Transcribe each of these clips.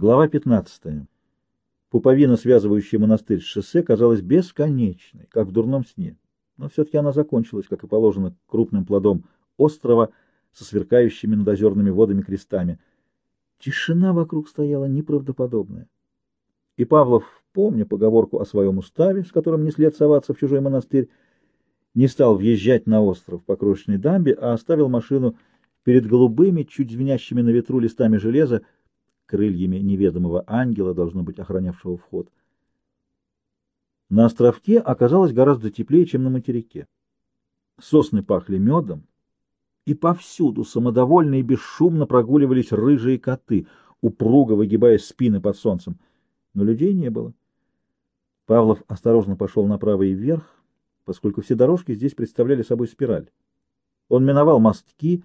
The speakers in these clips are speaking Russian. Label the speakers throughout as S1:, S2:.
S1: Глава 15. Пуповина, связывающая монастырь с шоссе, казалась бесконечной, как в дурном сне. Но все-таки она закончилась, как и положено, крупным плодом острова со сверкающими над озерными водами крестами. Тишина вокруг стояла неправдоподобная. И Павлов, помня поговорку о своем уставе, с которым не след соваться в чужой монастырь, не стал въезжать на остров по крошечной дамбе, а оставил машину перед голубыми, чуть звенящими на ветру листами железа, крыльями неведомого ангела, должно быть, охранявшего вход. На островке оказалось гораздо теплее, чем на материке. Сосны пахли медом, и повсюду самодовольно и бесшумно прогуливались рыжие коты, упруго выгибая спины под солнцем. Но людей не было. Павлов осторожно пошел направо и вверх, поскольку все дорожки здесь представляли собой спираль. Он миновал мостки и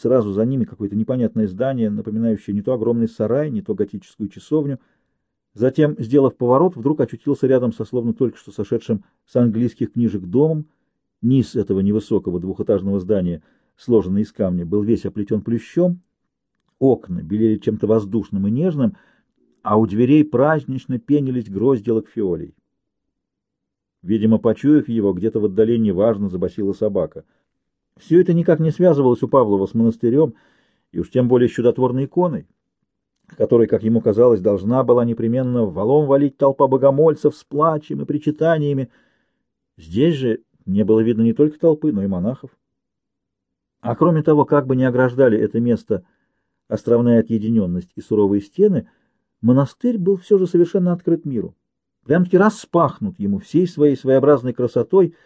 S1: сразу за ними какое-то непонятное здание, напоминающее не то огромный сарай, не то готическую часовню. Затем, сделав поворот, вдруг очутился рядом со словно только что сошедшим с английских книжек домом. Низ этого невысокого двухэтажного здания, сложенный из камня, был весь оплетен плющом. Окна белели чем-то воздушным и нежным, а у дверей празднично пенились грозди лакфиолей. Видимо, почуяв его, где-то в отдалении важно забасила собака — все это никак не связывалось у Павлова с монастырем, и уж тем более с чудотворной иконой, которой, как ему казалось, должна была непременно валом валить толпа богомольцев с плачем и причитаниями. Здесь же не было видно не только толпы, но и монахов. А кроме того, как бы ни ограждали это место островная отъединенность и суровые стены, монастырь был все же совершенно открыт миру. Прям-таки распахнут ему всей своей своеобразной красотой —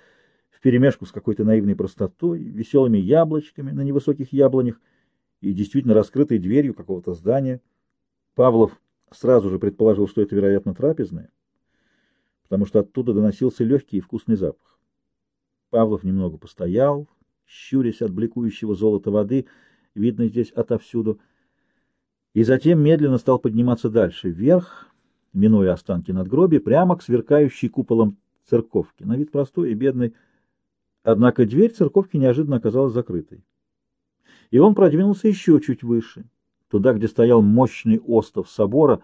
S1: вперемешку с какой-то наивной простотой, веселыми яблочками на невысоких яблонях и действительно раскрытой дверью какого-то здания. Павлов сразу же предположил, что это, вероятно, трапезная, потому что оттуда доносился легкий и вкусный запах. Павлов немного постоял, щурясь от бликующего золота воды, видно здесь отовсюду, и затем медленно стал подниматься дальше, вверх, минуя останки надгробия, прямо к сверкающей куполом церковки, на вид простой и бедный, Однако дверь церковки неожиданно оказалась закрытой. И он продвинулся еще чуть выше, туда, где стоял мощный остов собора,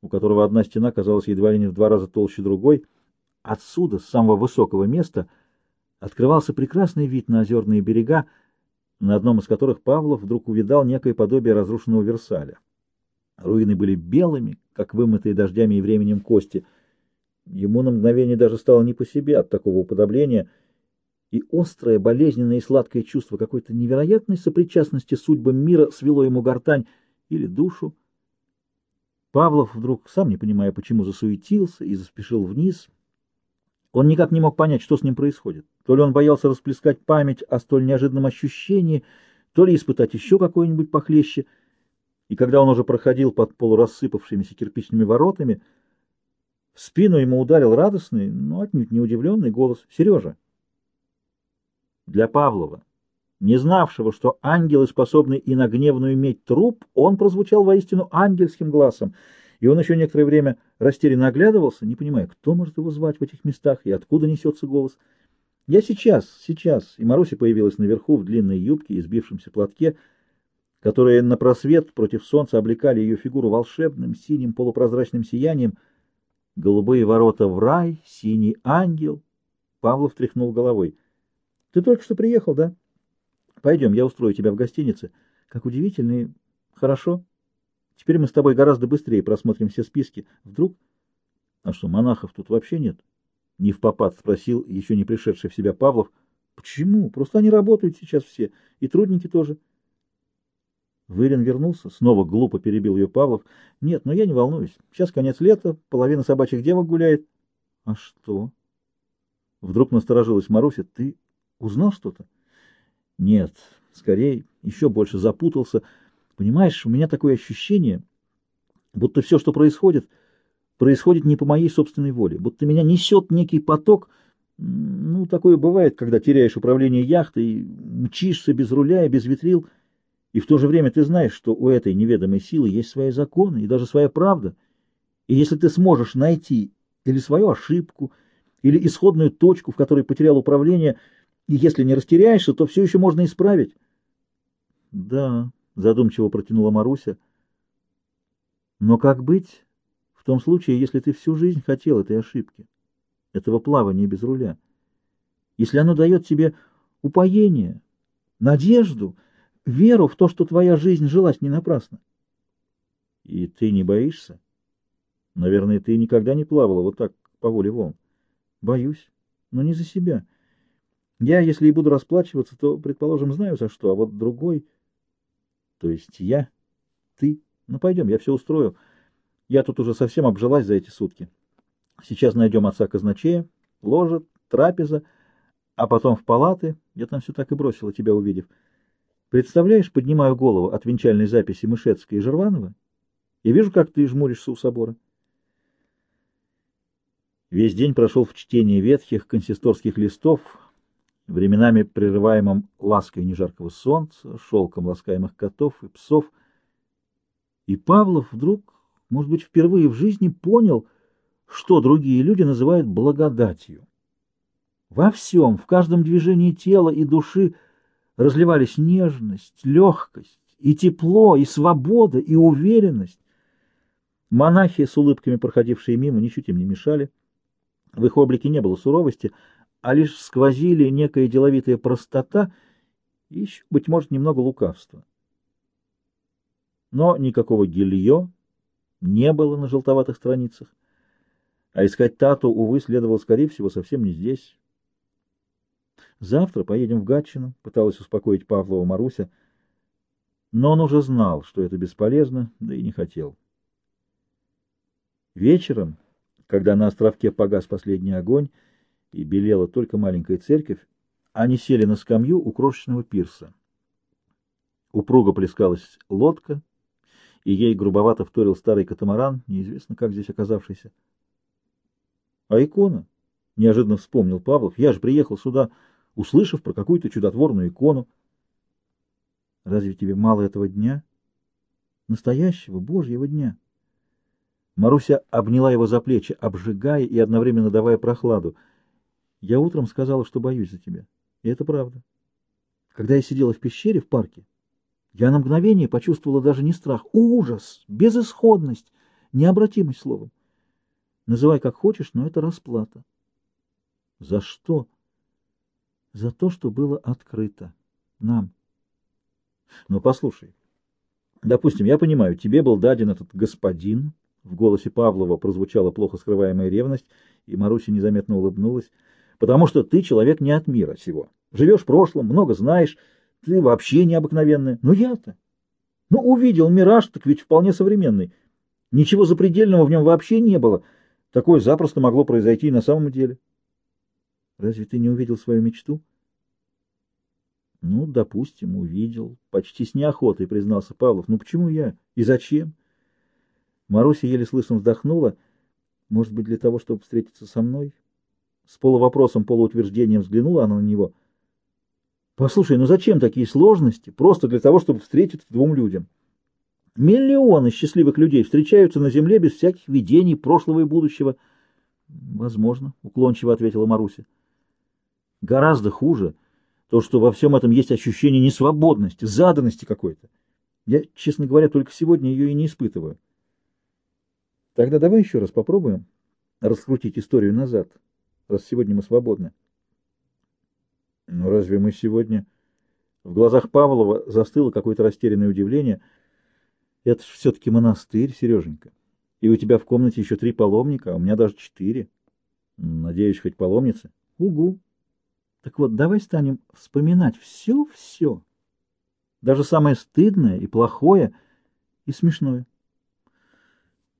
S1: у которого одна стена казалась едва ли не в два раза толще другой. Отсюда, с самого высокого места, открывался прекрасный вид на озерные берега, на одном из которых Павлов вдруг увидал некое подобие разрушенного Версаля. Руины были белыми, как вымытые дождями и временем кости. Ему на мгновение даже стало не по себе от такого уподобления — и острое, болезненное и сладкое чувство какой-то невероятной сопричастности судьбам мира свело ему гортань или душу. Павлов вдруг, сам не понимая, почему засуетился и заспешил вниз. Он никак не мог понять, что с ним происходит. То ли он боялся расплескать память о столь неожиданном ощущении, то ли испытать еще какое-нибудь похлеще. И когда он уже проходил под полурассыпавшимися кирпичными воротами, в спину ему ударил радостный, но отнюдь не удивленный голос «Сережа!» Для Павлова, не знавшего, что ангелы способны и на гневную медь труп, он прозвучал воистину ангельским глазом, и он еще некоторое время растерянно оглядывался, не понимая, кто может его звать в этих местах и откуда несется голос. «Я сейчас, сейчас!» И Маруся появилась наверху в длинной юбке и сбившемся платке, которые на просвет против солнца облекали ее фигуру волшебным синим полупрозрачным сиянием. Голубые ворота в рай, синий ангел. Павлов тряхнул головой. Ты только что приехал, да? Пойдем, я устрою тебя в гостинице. Как удивительно и хорошо. Теперь мы с тобой гораздо быстрее просмотрим все списки. Вдруг... А что, монахов тут вообще нет? Не в попад спросил еще не пришедший в себя Павлов. Почему? Просто они работают сейчас все. И трудники тоже. Вырин вернулся. Снова глупо перебил ее Павлов. Нет, но я не волнуюсь. Сейчас конец лета, половина собачьих девок гуляет. А что? Вдруг насторожилась Маруся. Ты Узнал что-то? Нет, скорее, еще больше запутался. Понимаешь, у меня такое ощущение, будто все, что происходит, происходит не по моей собственной воле, будто меня несет некий поток. Ну, такое бывает, когда теряешь управление яхтой, мчишься без руля и без ветрил, и в то же время ты знаешь, что у этой неведомой силы есть свои законы и даже своя правда. И если ты сможешь найти или свою ошибку, или исходную точку, в которой потерял управление — и если не растеряешься, то все еще можно исправить. — Да, — задумчиво протянула Маруся. — Но как быть в том случае, если ты всю жизнь хотел этой ошибки, этого плавания без руля? Если оно дает тебе упоение, надежду, веру в то, что твоя жизнь жилась не напрасно? И ты не боишься? Наверное, ты никогда не плавала вот так по воле волн. Боюсь, но не за себя. Я, если и буду расплачиваться, то, предположим, знаю за что, а вот другой... То есть я, ты... Ну, пойдем, я все устрою. Я тут уже совсем обжилась за эти сутки. Сейчас найдем отца казначея, ложа, трапеза, а потом в палаты. Я там все так и бросила, тебя увидев. Представляешь, поднимаю голову от венчальной записи Мышецкой и Жерванова и вижу, как ты жмуришься у собора. Весь день прошел в чтении ветхих консисторских листов, временами прерываемым лаской нежаркого солнца, шелком ласкаемых котов и псов. И Павлов вдруг, может быть, впервые в жизни понял, что другие люди называют благодатью. Во всем, в каждом движении тела и души разливались нежность, легкость, и тепло, и свобода, и уверенность. Монахи, с улыбками проходившие мимо, ничуть им не мешали. В их облике не было суровости, а лишь сквозили некая деловитая простота и еще, быть может, немного лукавства. Но никакого гилье не было на желтоватых страницах, а искать Тату, увы, следовало, скорее всего, совсем не здесь. «Завтра поедем в Гатчину», — пыталась успокоить Павлова Маруся, но он уже знал, что это бесполезно, да и не хотел. Вечером когда на островке погас последний огонь и белела только маленькая церковь, они сели на скамью у крошечного пирса. Упруго плескалась лодка, и ей грубовато вторил старый катамаран, неизвестно как здесь оказавшийся. — А икона? — неожиданно вспомнил Павлов. — Я же приехал сюда, услышав про какую-то чудотворную икону. — Разве тебе мало этого дня? Настоящего, Божьего дня? — Маруся обняла его за плечи, обжигая и одновременно давая прохладу. «Я утром сказала, что боюсь за тебя. И это правда. Когда я сидела в пещере в парке, я на мгновение почувствовала даже не страх, ужас, безысходность, необратимость словом. Называй как хочешь, но это расплата. За что? За то, что было открыто. Нам. Но послушай, допустим, я понимаю, тебе был даден этот господин, в голосе Павлова прозвучала плохо скрываемая ревность, и Маруся незаметно улыбнулась. «Потому что ты человек не от мира сего. Живешь в прошлом, много знаешь, ты вообще необыкновенная. Но я-то... Ну, увидел мираж, так ведь вполне современный. Ничего запредельного в нем вообще не было. Такое запросто могло произойти и на самом деле». «Разве ты не увидел свою мечту?» «Ну, допустим, увидел. Почти с неохотой, признался Павлов. Ну, почему я? И зачем?» Маруся еле слышно вздохнула. Может быть, для того, чтобы встретиться со мной? С полувопросом, полуутверждением взглянула она на него. Послушай, ну зачем такие сложности? Просто для того, чтобы встретиться двум людям. Миллионы счастливых людей встречаются на земле без всяких видений прошлого и будущего. Возможно, уклончиво ответила Маруся. Гораздо хуже то, что во всем этом есть ощущение несвободности, заданности какой-то. Я, честно говоря, только сегодня ее и не испытываю. Тогда давай еще раз попробуем раскрутить историю назад, раз сегодня мы свободны. Ну разве мы сегодня... В глазах Павлова застыло какое-то растерянное удивление. Это ж все-таки монастырь, Сереженька. И у тебя в комнате еще три паломника, а у меня даже четыре. Надеюсь, хоть паломницы? Угу. Так вот, давай станем вспоминать все-все. Даже самое стыдное и плохое и смешное.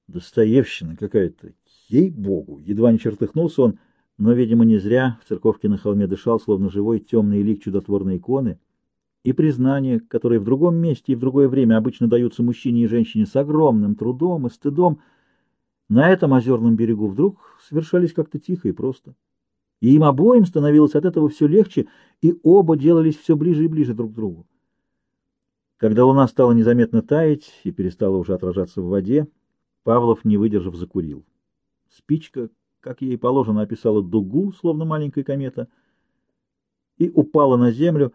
S1: Достоевщина какая-то, ей-богу! Едва не чертыхнулся он, но, видимо, не зря в церковке на холме дышал, словно живой темный лик чудотворной иконы, и признания, которые в другом месте и в другое время обычно даются мужчине и женщине с огромным трудом и стыдом, на этом озерном берегу вдруг совершались как-то тихо и просто. И им обоим становилось от этого все легче, и оба делались все ближе и ближе друг к другу. Когда луна стала незаметно таять и перестала уже отражаться в воде, Павлов, не выдержав, закурил. Спичка, как ей положено, описала дугу, словно маленькая комета, и упала на землю,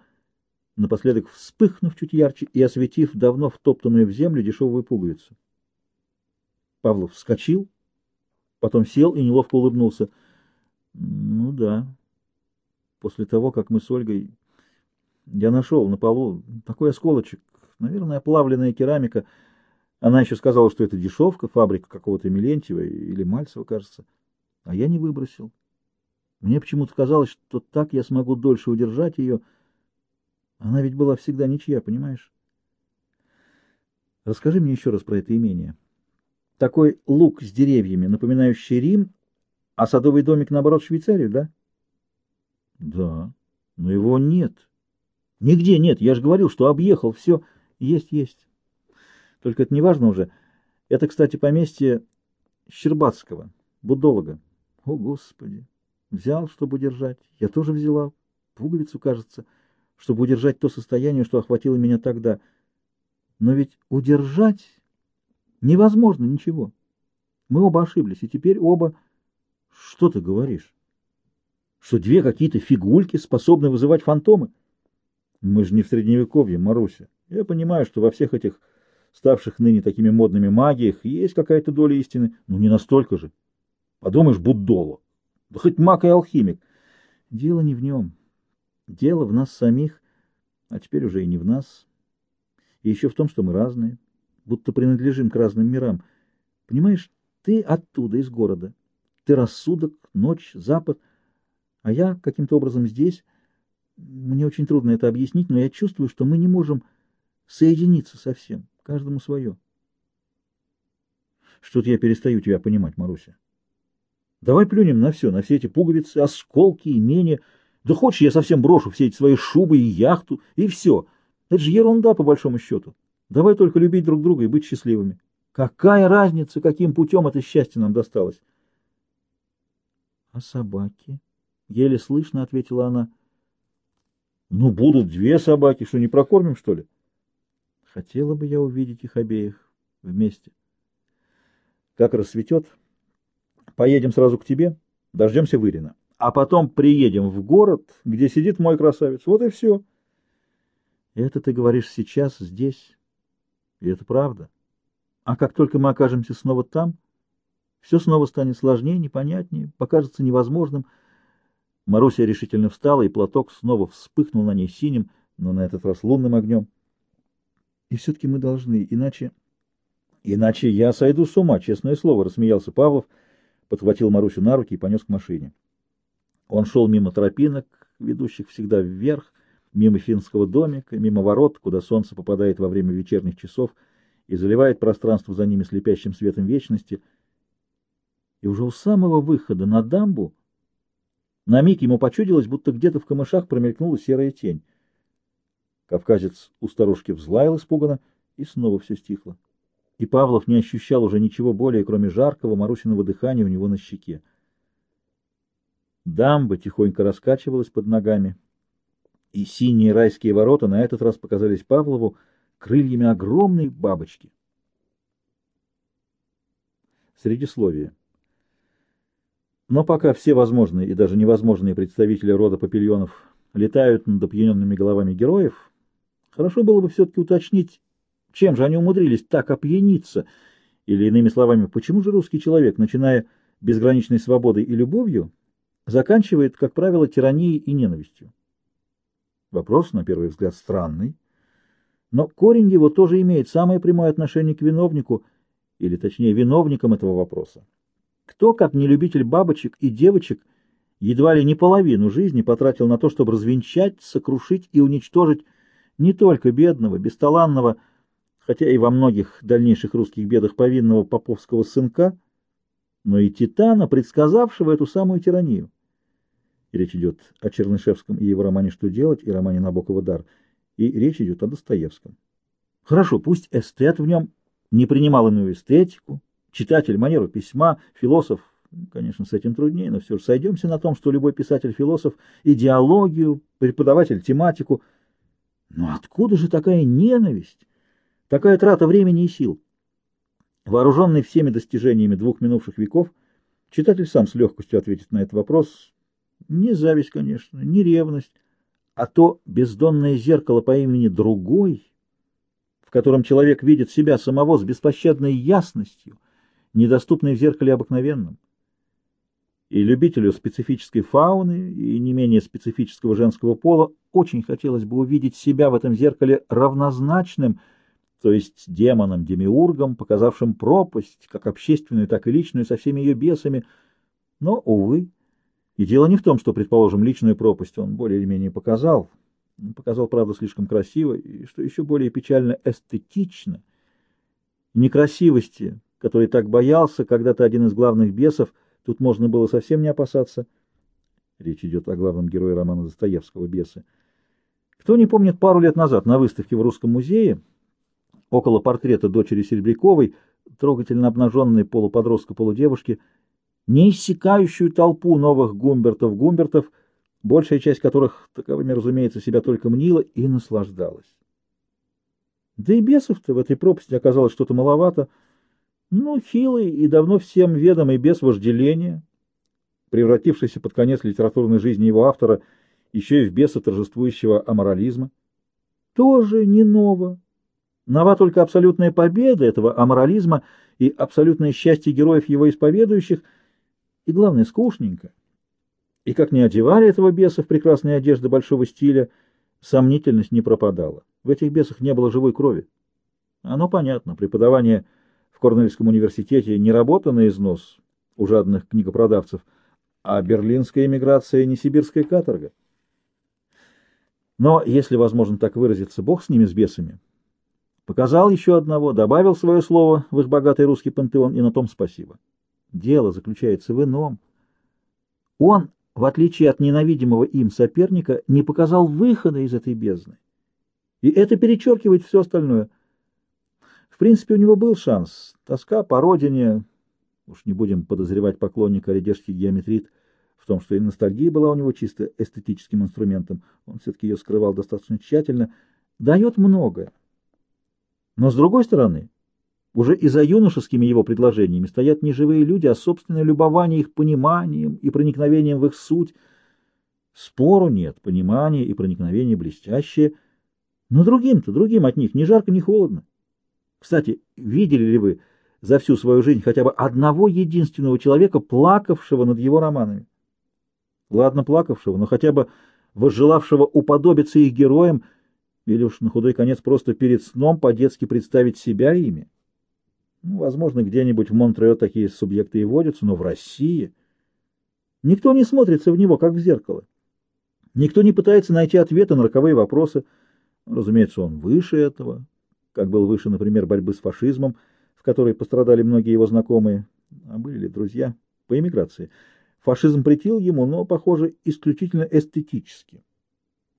S1: напоследок вспыхнув чуть ярче и осветив давно втоптанную в землю дешевую пуговицу. Павлов вскочил, потом сел и неловко улыбнулся. Ну да, после того, как мы с Ольгой... Я нашел на полу такой осколочек, наверное, оплавленная керамика. Она еще сказала, что это дешевка, фабрика какого-то Милентьева или Мальцева, кажется. А я не выбросил. Мне почему-то казалось, что так я смогу дольше удержать ее. Она ведь была всегда ничья, понимаешь? Расскажи мне еще раз про это имение. Такой луг с деревьями, напоминающий Рим, а садовый домик, наоборот, Швейцарию, да? Да, но его нет. Нигде нет, я же говорил, что объехал, все. Есть, есть. Только это не важно уже. Это, кстати, поместье Щербатского, будолога. О, Господи! Взял, чтобы удержать. Я тоже взяла. Пуговицу, кажется, чтобы удержать то состояние, что охватило меня тогда. Но ведь удержать невозможно ничего. Мы оба ошиблись, и теперь оба... Что ты говоришь? Что две какие-то фигульки способны вызывать фантомы? Мы же не в Средневековье, Маруся. Я понимаю, что во всех этих ставших ныне такими модными магиях есть какая-то доля истины, но не настолько же. Подумаешь, Буддола. Да хоть маг и алхимик. Дело не в нем. Дело в нас самих, а теперь уже и не в нас. И еще в том, что мы разные, будто принадлежим к разным мирам. Понимаешь, ты оттуда, из города. Ты рассудок, ночь, запад, а я каким-то образом здесь. Мне очень трудно это объяснить, но я чувствую, что мы не можем соединиться совсем, каждому свое. Что-то я перестаю тебя понимать, Маруся. Давай плюнем на все, на все эти пуговицы, осколки, имения. Да хочешь, я совсем брошу все эти свои шубы и яхту, и все. Это же ерунда, по большому счету. Давай только любить друг друга и быть счастливыми. Какая разница, каким путем это счастье нам досталось? — А собаки? — еле слышно ответила она. — Ну, будут две собаки, что не прокормим, что ли? Хотела бы я увидеть их обеих вместе. Как рассветет... Поедем сразу к тебе, дождемся Вырина. А потом приедем в город, где сидит мой красавец. Вот и все. Это ты говоришь сейчас, здесь. И это правда. А как только мы окажемся снова там, все снова станет сложнее, непонятнее, покажется невозможным. Маруся решительно встала, и платок снова вспыхнул на ней синим, но на этот раз лунным огнем. И все-таки мы должны, иначе... Иначе я сойду с ума, честное слово, — рассмеялся Павлов, — подхватил Марусю на руки и понес к машине. Он шел мимо тропинок, ведущих всегда вверх, мимо финского домика, мимо ворот, куда солнце попадает во время вечерних часов и заливает пространство за ними слепящим светом вечности. И уже у самого выхода на дамбу на миг ему почудилось, будто где-то в камышах промелькнула серая тень. Кавказец у старушки взлаял испуганно, и снова все стихло и Павлов не ощущал уже ничего более, кроме жаркого Марусиного дыхания у него на щеке. Дамба тихонько раскачивалась под ногами, и синие райские ворота на этот раз показались Павлову крыльями огромной бабочки. Средисловие. Но пока все возможные и даже невозможные представители рода папильонов летают над опьяненными головами героев, хорошо было бы все-таки уточнить, чем же они умудрились так опьяниться? Или, иными словами, почему же русский человек, начиная безграничной свободой и любовью, заканчивает, как правило, тиранией и ненавистью? Вопрос, на первый взгляд, странный, но корень его тоже имеет самое прямое отношение к виновнику, или точнее виновникам этого вопроса. Кто, как не любитель бабочек и девочек, едва ли не половину жизни потратил на то, чтобы развенчать, сокрушить и уничтожить не только бедного, бесталанного, хотя и во многих дальнейших русских бедах повинного поповского сынка, но и Титана, предсказавшего эту самую тиранию. И речь идет о Чернышевском и его романе «Что делать» и романе Набокова «Дар», и речь идет о Достоевском. Хорошо, пусть эстет в нем не принимал иную эстетику, читатель манеру письма, философ, конечно, с этим труднее, но все же сойдемся на том, что любой писатель-философ идеологию, преподаватель тематику. Но откуда же такая ненависть? Такая трата времени и сил. Вооруженный всеми достижениями двух минувших веков, читатель сам с легкостью ответит на этот вопрос. Не зависть, конечно, не ревность, а то бездонное зеркало по имени «другой», в котором человек видит себя самого с беспощадной ясностью недоступной в зеркале обыкновенном. И любителю специфической фауны и не менее специфического женского пола очень хотелось бы увидеть себя в этом зеркале равнозначным, то есть демоном-демиургом, показавшим пропасть, как общественную, так и личную, со всеми ее бесами. Но, увы, и дело не в том, что, предположим, личную пропасть он более или менее показал, показал, правда, слишком красиво, и, что еще более печально, эстетично. Некрасивости, которой так боялся когда-то один из главных бесов, тут можно было совсем не опасаться. Речь идет о главном герое романа Достоевского «Бесы». Кто не помнит, пару лет назад на выставке в Русском музее около портрета дочери Серебряковой, трогательно обнаженной полуподростка-полудевушки, неиссякающую толпу новых Гумбертов-Гумбертов, большая часть которых таковыми, разумеется, себя только мнила и наслаждалась. Да и бесов-то в этой пропасти оказалось что-то маловато. Ну, хилый и давно всем ведомый бес вожделения, превратившийся под конец литературной жизни его автора – еще и в беса торжествующего аморализма. Тоже не ново. Нова только абсолютная победа этого аморализма и абсолютное счастье героев его исповедующих, и, главное, скучненько. И как не одевали этого беса в прекрасные одежды большого стиля, сомнительность не пропадала. В этих бесах не было живой крови. Оно понятно, преподавание в Корнельском университете не работа на износ у жадных книгопродавцев, а берлинская эмиграция не сибирская каторга. Но, если возможно так выразиться, Бог с ними, с бесами. Показал еще одного, добавил свое слово в их богатый русский пантеон, и на том спасибо. Дело заключается в ином. Он, в отличие от ненавидимого им соперника, не показал выхода из этой бездны. И это перечеркивает все остальное. В принципе, у него был шанс. Тоска по родине, уж не будем подозревать поклонника редежский геометрит, в том, что и ностальгия была у него чисто эстетическим инструментом, он все-таки ее скрывал достаточно тщательно, дает многое. Но с другой стороны, уже и за юношескими его предложениями стоят не живые люди, а собственное любование их пониманием и проникновением в их суть. Спору нет, понимание и проникновение блестящие, но другим-то, другим от них ни жарко, ни холодно. Кстати, видели ли вы за всю свою жизнь хотя бы одного единственного человека, плакавшего над его романами? ладно плакавшего, но хотя бы возжелавшего уподобиться их героям, или уж на худой конец просто перед сном по-детски представить себя ими. Ну, возможно, где-нибудь в Монтрео такие субъекты и водятся, но в России никто не смотрится в него, как в зеркало. Никто не пытается найти ответы на роковые вопросы. Разумеется, он выше этого, как был выше, например, борьбы с фашизмом, в которой пострадали многие его знакомые, а были ли друзья по эмиграции. Фашизм претил ему, но, похоже, исключительно эстетически.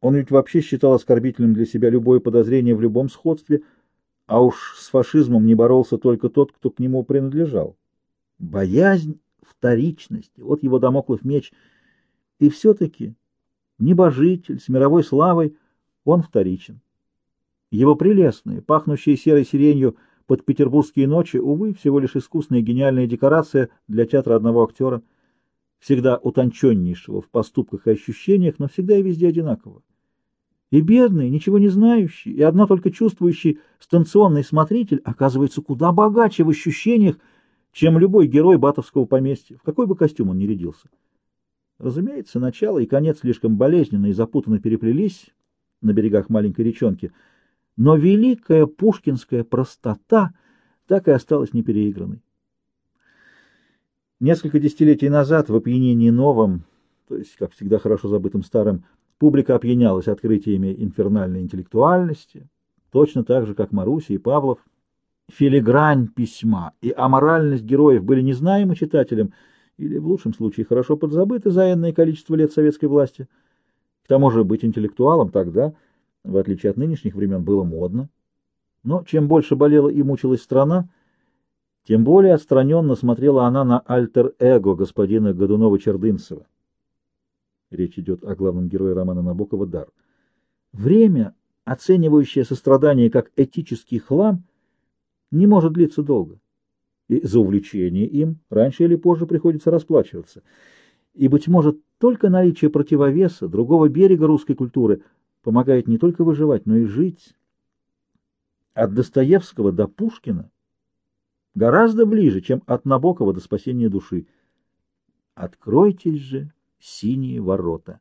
S1: Он ведь вообще считал оскорбительным для себя любое подозрение в любом сходстве, а уж с фашизмом не боролся только тот, кто к нему принадлежал. Боязнь вторичности — вот его домоклов меч. И все-таки небожитель с мировой славой, он вторичен. Его прелестные, пахнущие серой сиренью под петербургские ночи, увы, всего лишь искусная гениальная декорация для театра одного актера — всегда утонченнейшего в поступках и ощущениях, но всегда и везде одинакового. И бедный, ничего не знающий, и одна только чувствующий станционный смотритель оказывается куда богаче в ощущениях, чем любой герой батовского поместья, в какой бы костюм он ни рядился. Разумеется, начало и конец слишком болезненно и запутанно переплелись на берегах маленькой речонки, но великая пушкинская простота так и осталась непереигранной. Несколько десятилетий назад в опьянении новом, то есть, как всегда, хорошо забытым старым, публика опьянялась открытиями инфернальной интеллектуальности, точно так же, как Маруся и Павлов. Филигрань письма и аморальность героев были незнаемы читателям или, в лучшем случае, хорошо подзабыты за энное количество лет советской власти. К тому же быть интеллектуалом тогда, в отличие от нынешних времен, было модно. Но чем больше болела и мучилась страна, тем более отстраненно смотрела она на альтер-эго господина Годунова-Чердынцева. Речь идет о главном герое романа Набокова «Дар». Время, оценивающее сострадание как этический хлам, не может длиться долго. И за увлечение им раньше или позже приходится расплачиваться. И, быть может, только наличие противовеса, другого берега русской культуры, помогает не только выживать, но и жить. От Достоевского до Пушкина гораздо ближе, чем от Набокова до спасения души. Откройтесь же синие ворота.